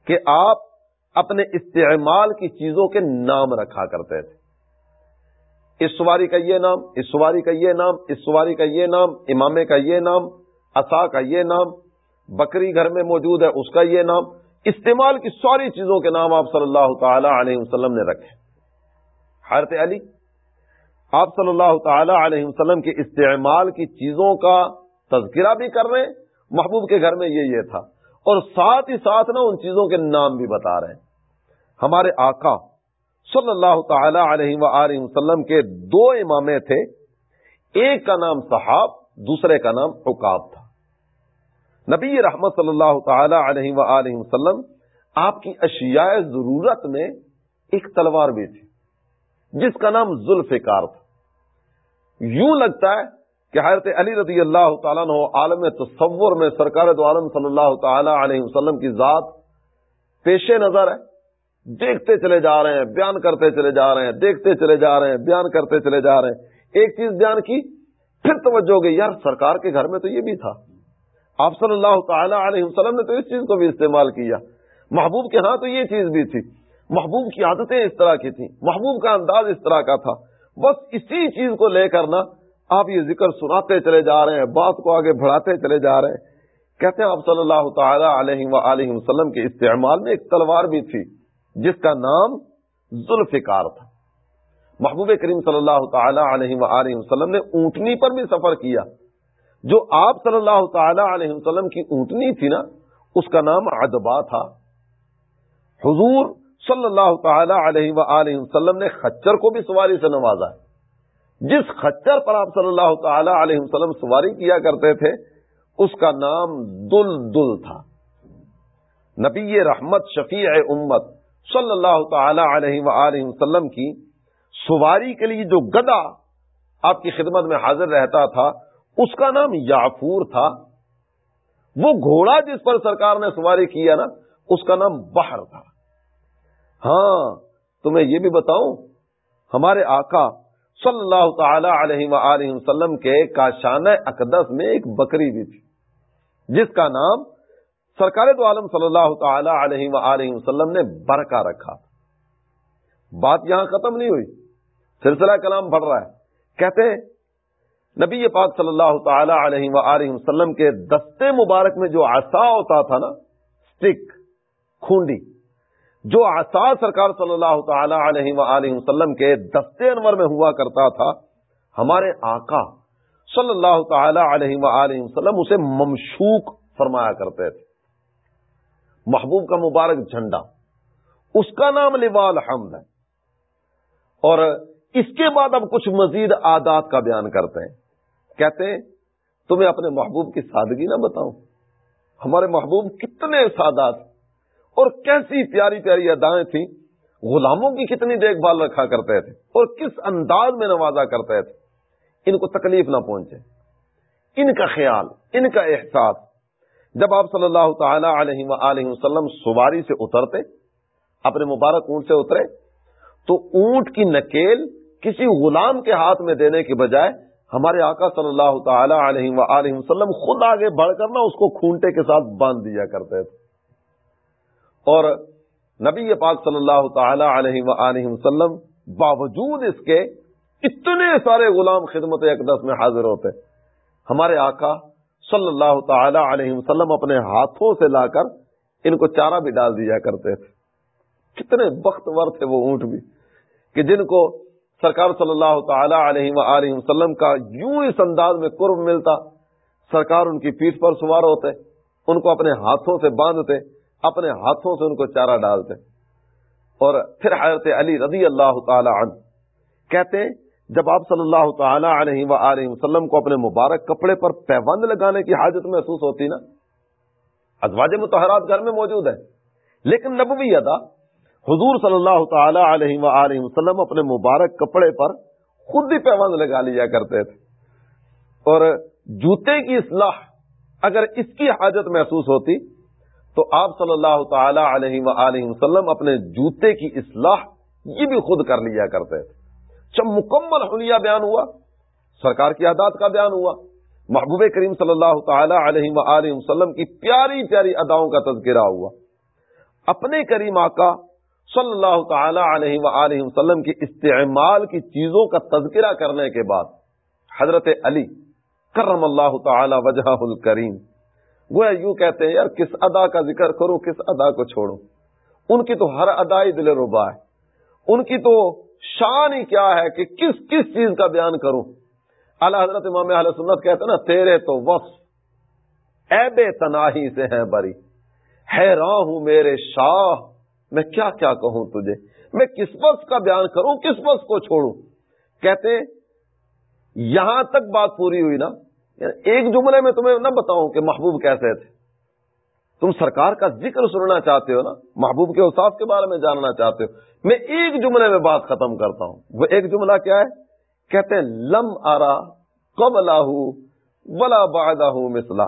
کہ آپ اپنے استعمال کی چیزوں کے نام رکھا کرتے تھے۔ اس سواری کا یہ نام اس سواری کا یہ نام اس سواری کا یہ نام امامے کا یہ نام اصا کا یہ نام، بکری گھر میں موجود ہے اس کا یہ نام، استعمال کی ساری چیزوں کے نام آپ صلی اللہ تعالی علیہ وسلم نے رکھے۔ حضرت علی، آپ صلی اللہ تعالی علیہ وسلم کے استعمال کی چیزوں کا تذکرہ بھی کر رہے ہیں، محبوب کے گھر میں یہ یہ تھا۔ اور ساتھ ہی ساتھ نا ان چیزوں کے نام بھی بتا رہے ہیں۔ ہمارے آقا صلی اللہ تعالی علیہ و وسلم کے دو امامے تھے۔ ایک کا نام صحاب، دوسرے کا نام عقاب تھا۔ نبی رحمت صلی اللہ تعالی علیہ و وسلم آپ کی اشیاء ضرورت میں ایک تلوار بھی تھی، جس کا نام ذوالفقار تھا۔ یوں لگتا ہے کہ حضرت علی رضی اللہ تعالیٰ نے عالم تصور میں سرکار دو عالم صلی اللہ تعالی علیہ وسلم کی ذات پیش نظر ہے۔ دیکھتے چلے جا رہے ہیں، بیان کرتے چلے جا رہے ہیں، دیکھتے چلے جا رہے ہیں، بیان کرتے چلے جا رہے ہیں۔ ایک چیز بیان کی، پھر توجہ گئی، یار سرکار کے گھر میں تو یہ بھی تھا۔ آپ صلی اللہ تعالی علیہ وسلم نے تو اس چیز کو بھی استعمال کیا۔ محبوب کے ہاں تو یہ چیز بھی تھی۔ محبوب کی عادتیں اس طرح کی تھیں، محبوب کا انداز اس طرح کا تھا۔ بس اسی چیز کو لے کر نا آپ یہ ذکر سناتے چلے جا رہے ہیں، بات کو آگے بڑھاتے چلے جا رہے ہیں۔ کہتے ہیں آپ صلی اللہ تعالی علیہ وسلم کے استعمال میں ایک تلوار بھی تھی، جس کا نام ذوالفکار تھا۔ محبوب کریم صلی اللہ تعالی علیہ وسلم نے اونٹنی پر بھی سفر کیا۔ جو آپ صلی اللہ تعالی علیہ وسلم کی اونٹنی تھی نا، اس کا نام ادبا تھا۔ حضور صلی اللہ تعالی علیہ وسلم نے خچر کو بھی سواری سے نوازا ہے۔ جس خچر پر آپ صلی اللہ تعالی علیہ وسلم سواری کیا کرتے تھے، اس کا نام دل دل تھا۔ نبی رحمت شفیع امت صلی اللہ تعالی علیہ وآلہ وسلم کی سواری کے لیے جو گدا آپ کی خدمت میں حاضر رہتا تھا، اس کا نام یافور تھا۔ وہ گھوڑا جس پر سرکار نے سواری کیا نا، اس کا نام بحر تھا۔ ہاں تمہیں یہ بھی بتاؤں، ہمارے آقا صلی اللہ تعالی علیہ وآلہ وسلم کے کاشان اقدس میں ایک بکری بھی تھی، جس کا نام سرکار تو عالم صلی اللہ تعالی علیہ وآلہ وسلم نے برکا رکھا۔ بات یہاں ختم نہیں ہوئی، سلسلہ کلام بڑھ رہا ہے۔ کہتے نبی پاک صلی اللہ تعالی علیہ وآلہ وسلم کے دستے مبارک میں جو آسا ہوتا تھا نا، سٹک، کھونڈی جو آسا سرکار صلی اللہ تعالی علیہ وآلہ وسلم کے دستے انور میں ہوا کرتا تھا، ہمارے آقا صلی اللہ تعالی علیہ وآلہ وسلم اسے ممشوق فرمایا کرتے تھے۔ محبوب کا مبارک جھنڈا، اس کا نام لوال حمد ہے۔ اور اس کے بعد اب کچھ مزید عادات کا بیان کرتے ہیں۔ کہتے ہیں، تمہیں اپنے محبوب کی سادگی نہ بتاؤں۔ ہمارے محبوب کتنے سادات اور کیسی پیاری پیاری ادائیں تھیں۔ غلاموں کی کتنی دیکھ بھال رکھا کرتے تھے اور کس انداز میں نوازا کرتے تھے۔ ان کو تکلیف نہ پہنچے۔ ان کا خیال، ان کا احساس۔ جب آپ صلی اللہ تعالی علیہ وآلہ وسلم سواری سے اترتے، اپنے مبارک اونٹ سے اترے، تو اونٹ کی نکیل کسی غلام کے ہاتھ میں دینے کے بجائے ہمارے آقا صلی اللہ تعالی علیہ وآلہ وسلم خود آگے بڑھ کر نا اس کو خونٹے کے ساتھ باندھ دیا کرتے تھے۔ اور نبی پاک صلی اللہ تعالی علیہ وآلہ وسلم باوجود اس کے اتنے سارے غلام خدمت اقدس میں حاضر ہوتے ہمارے آقا صلی اللہ تعالی علیہ وسلم اپنے ہاتھوں سے لا کر ان کو چارہ بھی ڈال دیا کرتے تھے۔ کتنے وقت ور تھے وہ اونٹ بھی کہ جن کو سرکار صلی اللہ تعالی علیہ وآلہ وسلم کا یوں اس انداز میں قرب ملتا، سرکار ان کی پیٹ پر سوار ہوتے، ان کو اپنے ہاتھوں سے باندھتے اپنے ہاتھوں سے ان کو چارہ ڈالتے اور پھر حضرت علی رضی اللہ تعالی عنہ کہتے جب آپ صلی اللہ تعالی علیہ وآلہ وسلم کو اپنے مبارک کپڑے پر پیوند لگانے کی حاجت محسوس ہوتی نا، ازواج متحرات گھر میں موجود ہے لیکن نبوی ادا، حضور صلی اللہ تعالی علیہ وآلہ وسلم اپنے مبارک کپڑے پر خود ہی پیوند لگا لیا کرتے تھے۔ اور جوتے کی اصلاح اگر اس کی حاجت محسوس ہوتی تو آپ صلی اللہ تعالی علیہ وآلہ وسلم اپنے جوتے کی اصلاح یہ بھی خود کر لیا کرتے۔ تھے جب مکمل حلیہ بیان ہوا، سرکار کی عادات کا بیان ہوا۔ محبوب کریم صلی اللہ تعالی علیہ وآلہ وسلم کی پیاری پیاری اداؤں کا تذکرہ ہوا۔ اپنے کریم آقا صلی اللہ تعالی علیہ وآلہ وسلم کے استعمال کی چیزوں کا تذکرہ کرنے کے بعد حضرت علی کرم اللہ تعالی وجہ الکریم وہ یوں کہتے ہیں، یار، کس ادا کا ذکر کرو، کس ادا کو چھوڑو۔ ان کی تو ہر ادائی دل ربا ہے۔ ان کی تو شان ہی کیا ہے کہ کس کس چیز کا بیان کروں۔ اللہ حضرت امام اہل سنت کہتے نا، تیرے تو وقف اے بے تناہی سے ہیں بری۔ حیران ہوں میرے شاہ، میں کیا کیا کہوں تجھے؟ میں کس وقت کا بیان کروں، کس وقت کو چھوڑوں؟ کہتے یہاں تک بات پوری ہوئی نا۔ یعنی ایک جملے میں تمہیں نہ بتاؤں کہ محبوب کیسے تھے۔ تم سرکار کا ذکر سننا چاہتے ہو نا؟ محبوب کے اصاف کے بارے میں جاننا چاہتے ہو۔ میں ایک جملے میں بات ختم کرتا ہوں۔ وہ ایک جملہ کیا ہے؟ کہتے ہیں، لم آرا کب ولا بادہ مسلا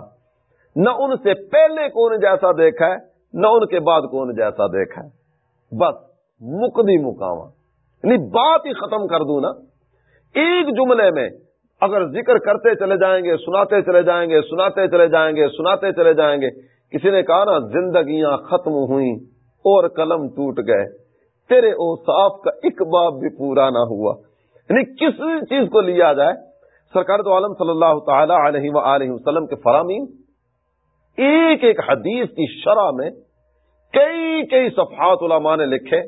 نہ ان سے پہلے کون جیسا دیکھا ہے، نہ ان کے بعد کون جیسا دیکھا ہے۔ بس مقدی مقام۔ یعنی بات ہی ختم کر دوں نا۔ ایک جملے میں اگر ذکر کرتے چلے جائیں گے، سناتے چلے جائیں گے، سناتے چلے جائیں گے، سناتے چلے جائیں گے، کسی نے کہا نا، زندگیاں ختم ہوئیں اور قلم ٹوٹ گئے۔ تیرے اوصاف کا ایک باب بھی پورا نہ ہوا۔ یعنی کس چیز کو لیا جائے؟ سرکار تو عالم صلی اللہ تعالی علیہ وآلہ وسلم کے فرامین، ایک ایک حدیث کی شرح میں کئی کئی صفحات علماء نے لکھے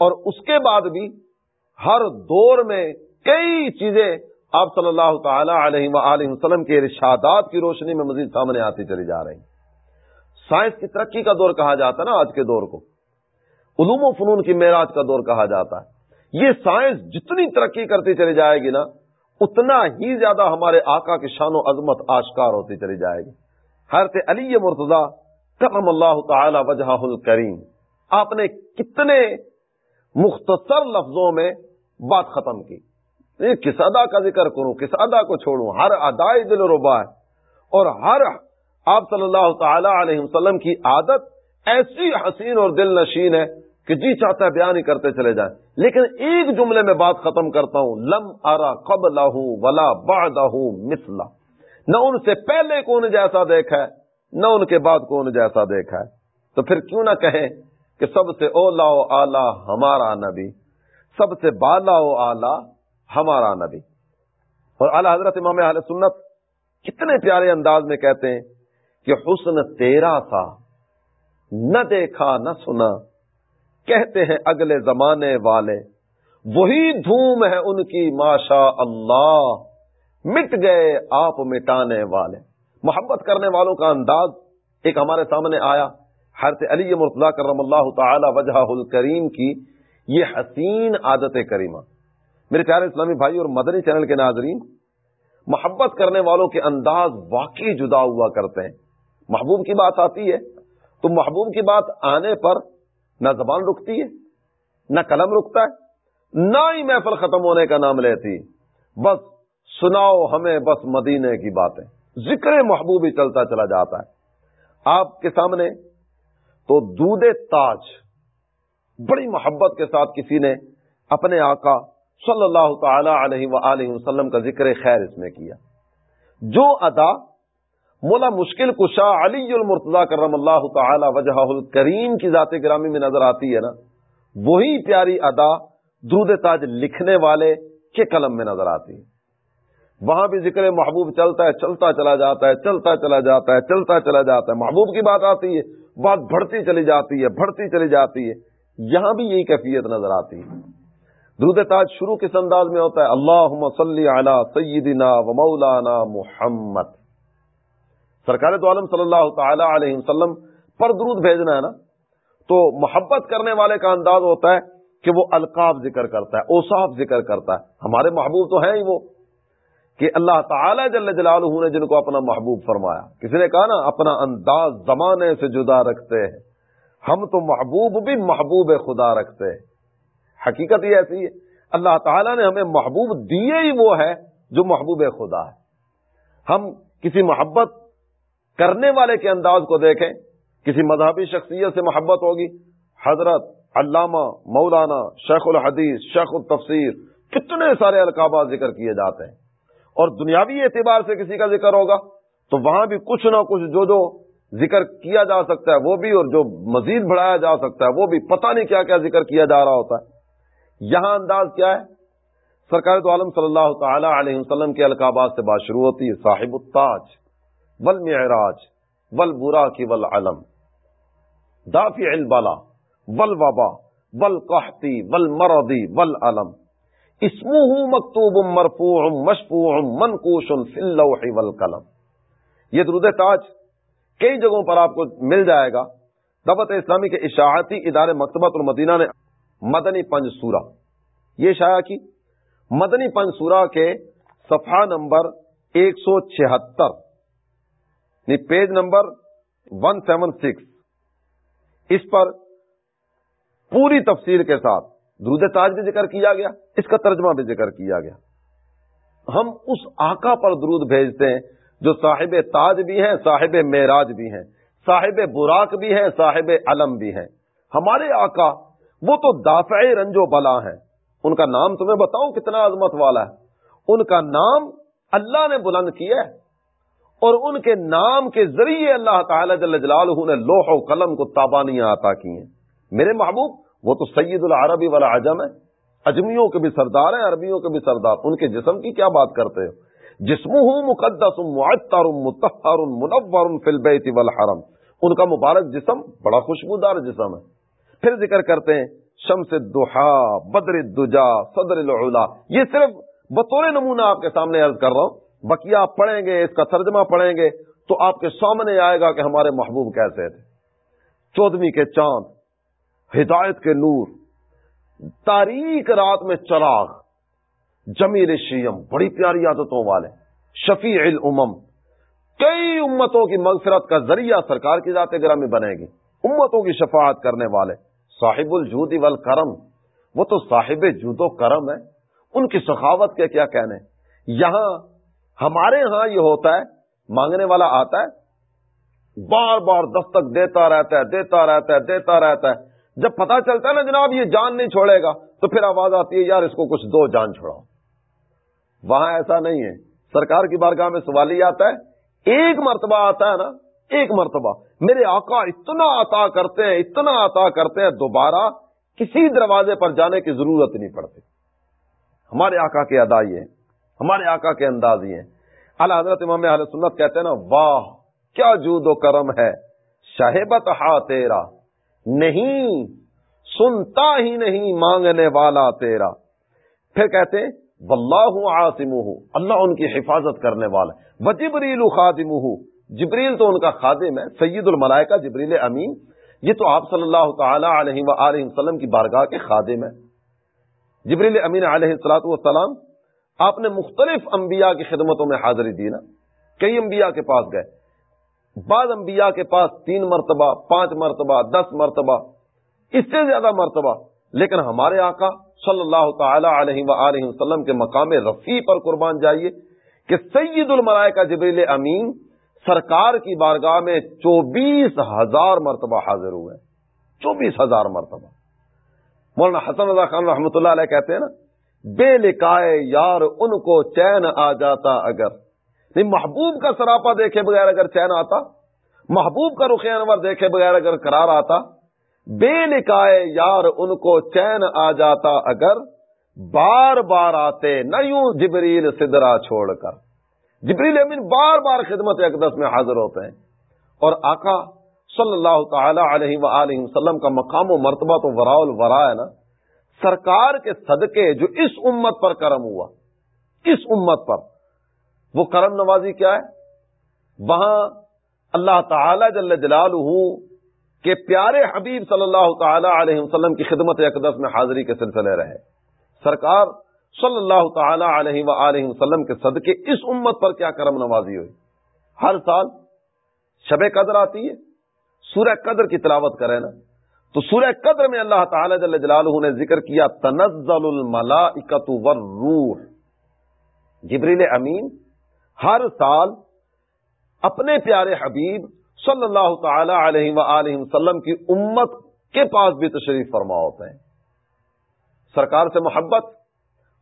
اور اس کے بعد بھی ہر دور میں کئی چیزیں آپ صلی اللہ تعالی علیہ وآلہ وسلم کے ارشادات کی روشنی میں مزید سامنے آتی چلی جا رہی سائنس کی ترقی کا دور کہا جاتا ہے نا آج کے دور کو۔ علوم و فنون کی معراج کا دور کہا جاتا ہے۔ یہ سائنس جتنی ترقی کرتی چلی جائے گی نا، اتنا ہی زیادہ ہمارے آقا کی شان و عظمت آشکار ہوتی چلی جائے گی۔ حضرت علی مرتضی کرم اللہ تعالی وجہ الکریم۔ آپ نے کتنے مختصر لفظوں میں بات ختم کی۔ کس ادا کا ذکر کروں، کس ادا کو چھوڑوں؟ ہر ادائی دل ربا ہے۔ اور ہر آپ صلی اللہ تعالی علیہ وسلم کی عادت ایسی حسین اور دل نشین ہے کہ جی چاہتا ہے بیان ہی کرتے چلے جائیں۔ لیکن ایک جملے میں بات ختم کرتا ہوں۔ لم ارا کب لاہ ولا بادہ مسلا نہ ان سے پہلے کون جیسا دیکھا ہے، نہ ان کے بعد کون جیسا دیکھا ہے۔ تو پھر کیوں نہ کہیں کہ سب سے اولا و آلہ ہمارا نبی، سب سے بالا و آلہ ہمارا نبی۔ اور اعلی حضرت امام اہل سنت کتنے پیارے انداز میں کہتے ہیں کہ حسن تیرا تھا، نہ دیکھا، نہ سنا۔ کہتے ہیں اگلے زمانے والے، وہی دھوم ہے ان کی ماشا اللہ مٹ گئے آپ مٹانے والے۔ محبت کرنے والوں کا انداز ایک ہمارے سامنے آیا۔ حضرت علی مرتضی کرم اللہ تعالی وجہ الکریم کی یہ حسین عادت کریمہ۔ میرے پیارے اسلامی بھائی اور مدنی چینل کے ناظرین، محبت کرنے والوں کے انداز واقعی جدا ہوا کرتے ہیں۔ محبوب کی بات آتی ہے، تو محبوب کی بات آنے پر نہ زبان رکتی ہے، نہ قلم رکتا ہے، نہ ہی محفل ختم ہونے کا نام لیتی۔ بس سناؤ ہمیں بس مدینے کی باتیں۔ ذکر محبوب ہی چلتا چلا جاتا ہے۔ آپ کے سامنے تو دودھ تاج، بڑی محبت کے ساتھ کسی نے اپنے آقا صلی اللہ تعالی علیہ وآلہ وسلم کا ذکر خیر اس میں کیا۔ جو ادا مولا مشکل کشا علی المرتضی کرم اللہ تعالی وجہ الکریم کی ذات گرامی میں نظر آتی ہے نا، وہی پیاری ادا دودھ تاج لکھنے والے کے قلم میں نظر آتی ہے۔ وہاں بھی ذکر محبوب چلتا ہے، چلتا چلا جاتا ہے، چلتا چلا جاتا ہے، چلتا چلا جاتا ہے۔ محبوب کی بات آتی ہے، بات بڑھتی چلی جاتی ہے، بڑھتی چلی جاتی ہے۔ یہاں بھی یہی کیفیت نظر آتی ہے۔ درود تاج شروع کس انداز میں ہوتا ہے؟ اللہ صلی علی سیدنا و مولانا محمد۔ سرکار تو عالم صلی اللہ تعالی علیہ وسلم پر درود بھیجنا ہے نا؟ تو محبت کرنے والے کا انداز ہوتا ہے کہ وہ القاب ذکر کرتا ہے، اوصاف ذکر کرتا ہے۔ ہمارے محبوب تو ہیں ہی وہ۔ کہ اللہ تعالی جل جلالہ نے جن کو اپنا محبوب فرمایا۔ کسی نے کہا نا، اپنا انداز زمانے سے جدا رکھتے ہیں۔ ہم تو محبوب بھی محبوب خدا رکھتے ہیں۔ حقیقت یہ ایسی ہے، اللہ تعالیٰ نے ہمیں محبوب دیے ہی وہ ہے جو محبوب خدا ہے۔ ہم کسی محبت کرنے والے کے انداز کو دیکھیں، کسی مذہبی شخصیت سے محبت ہوگی، حضرت علامہ مولانا شیخ الحدیث، شیخ التفسیر کتنے سارے القابات ذکر کیے جاتے ہیں۔ اور دنیاوی اعتبار سے کسی کا ذکر ہوگا تو وہاں بھی کچھ نہ کچھ جو جو ذکر کیا جا سکتا ہے، وہ بھی اور جو مزید بڑھایا جا سکتا ہے، وہ بھی پتہ نہیں کیا کیا ذکر کیا جا رہا ہوتا ہے۔ یہاں انداز کیا ہے؟ سرکار تو عالم صلی اللہ تعالی علیہ وسلم کے القابات سے بات شروع ہوتی ہے، صاحب التاج ول معراج ول برا کی ول علم دافی البلا ول وبا ول قحتی ول مردی ول علم اسمو مکتوب مرفوع، مشفوع، منقوش فی اللوح والقلم. یہ درود تاج کئی جگہوں پر آپ کو مل جائے گا. دعوت اسلامی کے اشاعتی ادارے مکتبۃ المدینہ نے مدنی پنج سورہ۔ یہ شاع کی۔ مدنی پنج سورہ کے صفحہ نمبر ایک سو چھہتر۔ یعنی page number one seven six اس پر پوری تفصیل کے ساتھ درود تاج بھی ذکر کیا گیا، اس کا ترجمہ بھی ذکر کیا گیا۔ ہم اس آقا پر درود بھیجتے ہیں جو صاحب تاج بھی ہیں، صاحب معراج بھی ہیں، صاحب براق بھی ہیں، صاحب علم بھی ہیں۔ ہمارے آقا وہ تو دافع رنج و بلا ہیں۔ ان کا نام تمہیں بتاؤں کتنا عظمت والا ہے۔ ان کا نام اللہ نے بلند کیا ہے اور ان کے نام کے ذریعے اللہ تعالی جل جلالہ نے لوح و قلم کو تابانیاں عطا کی ہیں۔ میرے محبوب، وہ تو سید العربی والا عجم ہے۔ اجمیوں کے بھی سردار ہیں، عربیوں کے بھی سردار۔ ان کے جسم کی کیا بات کرتے ہو؟ جسم ہوں مقدس، معطر متحر منور فی البیت والحرم۔ ان کا مبارک جسم بڑا خوشبودار جسم ہے۔ پھر ذکر کرتے ہیں، شمس دہا بدر الدجا، صدر العلا۔ یہ صرف بطور نمونہ آپ کے سامنے عرض کر رہا ہوں۔ بکیا آپ پڑھیں گے، اس کا ترجمہ پڑھیں گے، تو آپ کے سامنے آئے گا کہ ہمارے محبوب کیسے تھے۔ چودمی کے چاند، ہدایت کے نور تاریخ رات میں چراغ جمیل شیم بڑی پیاری عادتوں والے، شفیع الامم۔ کئی امتوں کی مغفرت کا ذریعہ سرکار کی ذات گرامی بنے گی، امتوں کی شفاعت کرنے والے۔ صاحب الجود والکرم۔ وہ تو صاحب جود و کرم ہے ان کی سخاوت کے کیا کہنے؟ یہاں ہمارے ہاں یہ ہوتا ہے، مانگنے والا آتا ہے، بار بار دستک دیتا رہتا ہے، دیتا رہتا ہے، دیتا رہتا ہے۔ جب پتا چلتا ہے نا جناب، یہ جان نہیں چھوڑے گا، تو پھر آواز آتی ہے، یار اس کو کچھ دو جان چھوڑاؤ۔ وہاں ایسا نہیں ہے۔ سرکار کی بارگاہ میں سوال ہی آتا ہے، ایک مرتبہ آتا ہے نا ایک مرتبہ میرے آقا اتنا عطا کرتے ہیں، اتنا عطا کرتے ہیں، دوبارہ کسی دروازے پر جانے کی ضرورت نہیں پڑتی۔ ہمارے آقا کے ادا یہ ہمارے آقا کے انداز یہ اللہ حضرت امام علیہ سنت کہتے ہیں نا، واہ، کیا جود و کرم ہے۔ شہبت ہا تیرا، نہیں، سنتا ہی نہیں مانگنے والا تیرا۔ پھر کہتے ہیں، واللہ عاصم اللہ ان کی حفاظت کرنے والا وجبریل خادم جبریل تو ان کا خادم ہے، سید الملائکہ جبریل امین۔ یہ تو آپ صلی اللہ تعالی علیہ وآلہ وسلم کی بارگاہ کے خادم ہے جبریل امین علیہ السلاۃ والسلام آپ نے مختلف انبیاء کی خدمتوں میں حاضری دی نا۔ کئی انبیاء کے پاس گئے۔ بعض انبیاء کے پاس تین مرتبہ، پانچ مرتبہ، دس مرتبہ، اس سے زیادہ مرتبہ۔ لیکن ہمارے آقا صلی اللہ تعالی علیہ وآلہ وسلم کے مقام رفیع پر قربان جائیے کہ سید الملائکہ جبریل امین سرکار کی بارگاہ میں چوبیس ہزار مرتبہ حاضر ہوئے چوبیس ہزار مرتبہ۔ مولانا حسن رضا خان رحمۃ اللہ علیہ کہتے ہیں نا، بے لکھائے یار، ان کو چین آ جاتا اگر۔ نہیں، محبوب کا سراپا دیکھے بغیر اگر چین آتا، محبوب کا رخ انور دیکھے بغیر اگر قرار آتا، بے نکائے یار، ان کو چین آ جاتا اگر۔ بار بار آتے، نہ یوں جبریل سدرا چھوڑ کر۔ جبریل امین بار بار خدمت اقدس میں حاضر ہوتے ہیں اور آقا صلی اللہ تعالی علیہ وآلہ وسلم کا مقام و مرتبہ تو ورا الورا ہے نا۔ سرکار کے صدقے جو اس امت پر کرم ہوا، اس امت پر۔ وہ کرم نوازی کیا ہے؟ وہاں اللہ تعالی جل جلال کے پیارے حبیب صلی اللہ تعالی علیہ وسلم کی خدمت اقدس میں حاضری کے سلسلے رہے۔ سرکار صلی اللہ تعالی علیہ وآلہ وسلم کے صدقے اس امت پر کیا کرم نوازی ہوئی؟ ہر سال شب قدر آتی ہے، سورہ قدر کی تلاوت کرے نا۔ تو سورہ قدر میں اللہ تعالی جل جلالہ نے ذکر کیا، تنزل الملائکت والروح۔ جبریل امین ہر سال اپنے پیارے حبیب صلی اللہ تعالی علیہ وآلہ وسلم کی امت کے پاس بھی تشریف فرما ہوتے ہیں۔ سرکار سے محبت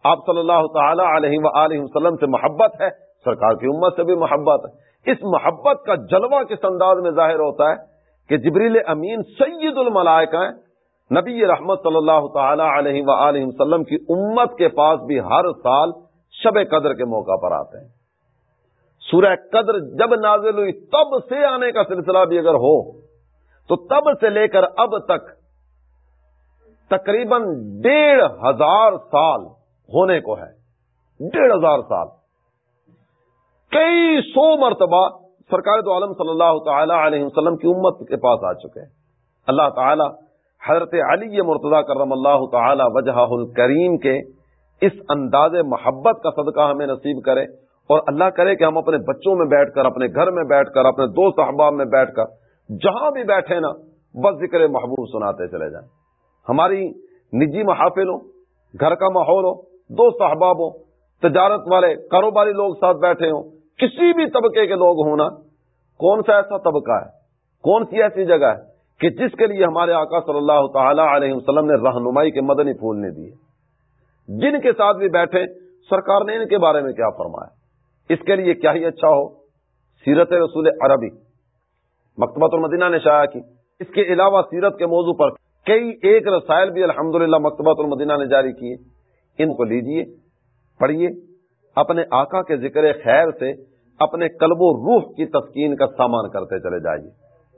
آپ صلی اللہ تعالی علیہ وآلہ وسلم سے محبت ہے، سرکار کی امت سے بھی محبت ہے۔ اس محبت کا جلوہ کس انداز میں ظاہر ہوتا ہے؟ کہ جبریل امین سید الملائکہ ہیں۔ نبی رحمت صلی اللہ تعالی علیہ وآلہ وسلم کی امت کے پاس بھی ہر سال شب قدر کے موقع پر آتے ہیں۔ سورہ قدر جب نازل ہوئی، تب سے آنے کا سلسلہ بھی اگر ہو، تو تب سے لے کر اب تک تقریباً ڈیڑھ ہزار سال ہونے کو ہے۔ ڈیڑھ ہزار سال۔ کئی سو مرتبہ سرکار تو عالم صلی اللہ تعالی علیہ وسلم کی امت کے پاس آ چکے۔ ہیں اللہ تعالی حضرت علی مرتضی کرم اللہ تعالی وجہ الکریم کے اس انداز محبت کا صدقہ ہمیں نصیب کرے اور اللہ کرے کہ ہم اپنے بچوں میں بیٹھ کر، اپنے گھر میں بیٹھ کر، اپنے دوست احباب میں بیٹھ کر، جہاں بھی بیٹھے نا، بس ذکر محبوب سناتے چلے جائیں۔ ہماری نجی محافل ہو، گھر کا ماحول ہو دوست احباب ہو تجارت والے، کاروباری لوگ ساتھ بیٹھے ہوں، کسی بھی طبقے کے لوگ ہونا کون سا ایسا طبقہ ہے؟ کون سی ایسی جگہ ہے کہ جس کے لیے ہمارے آقا صلی اللہ تعالی علیہ وسلم نے رہنمائی کے مدنی پھولنے دیے؟ جن کے ساتھ بھی بیٹھے، سرکار نے ان کے بارے میں کیا فرمایا؟ اس کے لیے کیا ہی اچھا ہو؟ سیرت رسول عربی، مکتبۃ المدینہ نے شائع کی۔ اس کے علاوہ سیرت کے موضوع پر کئی ایک رسائل بھی الحمد للہ مکتبۃ المدینہ نے جاری کیے۔ ان کو لیجیے پڑھیے اپنے آقا کے ذکر خیر سے اپنے قلب و روح کی تسکین کا سامان کرتے چلے جائیے۔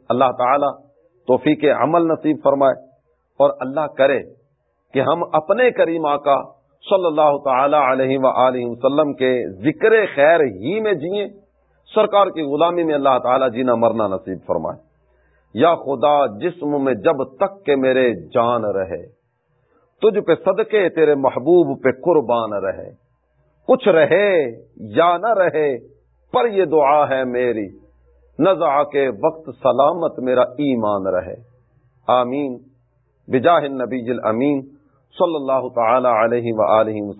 اللہ تعالی توفیق عمل نصیب فرمائے اور اللہ کرے کہ ہم اپنے کریم آقا صلی اللہ تعالی علیہ و وسلم کے ذکر خیر ہی میں جیئیں سرکار کی غلامی میں اللہ تعالی جینا مرنا نصیب فرمائے۔ یا خدا جسم میں جب تک کہ میرے جان رہے۔ تجھ پہ صدقے تیرے محبوب پہ قربان رہے۔ کچھ رہے یا نہ رہے، پر یہ دعا ہے میری۔ نزا کے وقت سلامت میرا ایمان رہے۔ آمین۔ بجاہ النبی الامین صلی اللہ تعالی علیہ وآلہ وسلم۔